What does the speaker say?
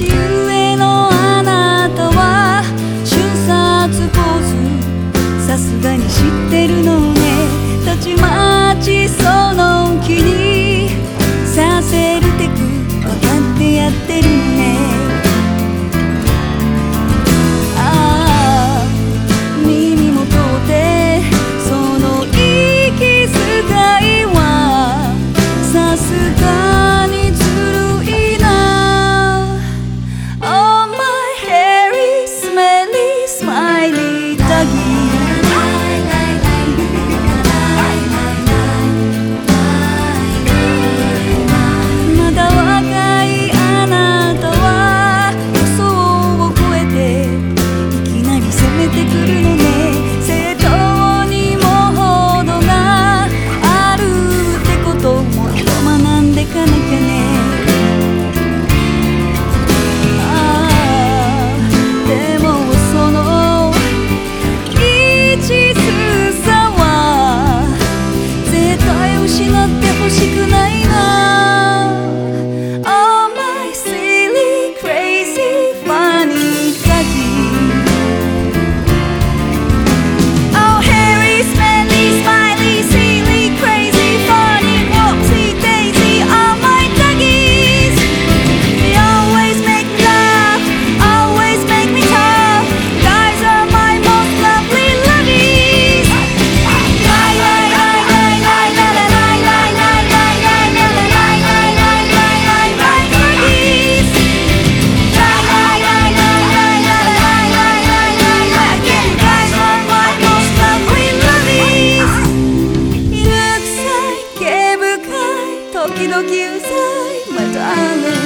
you. 時々うさい。またね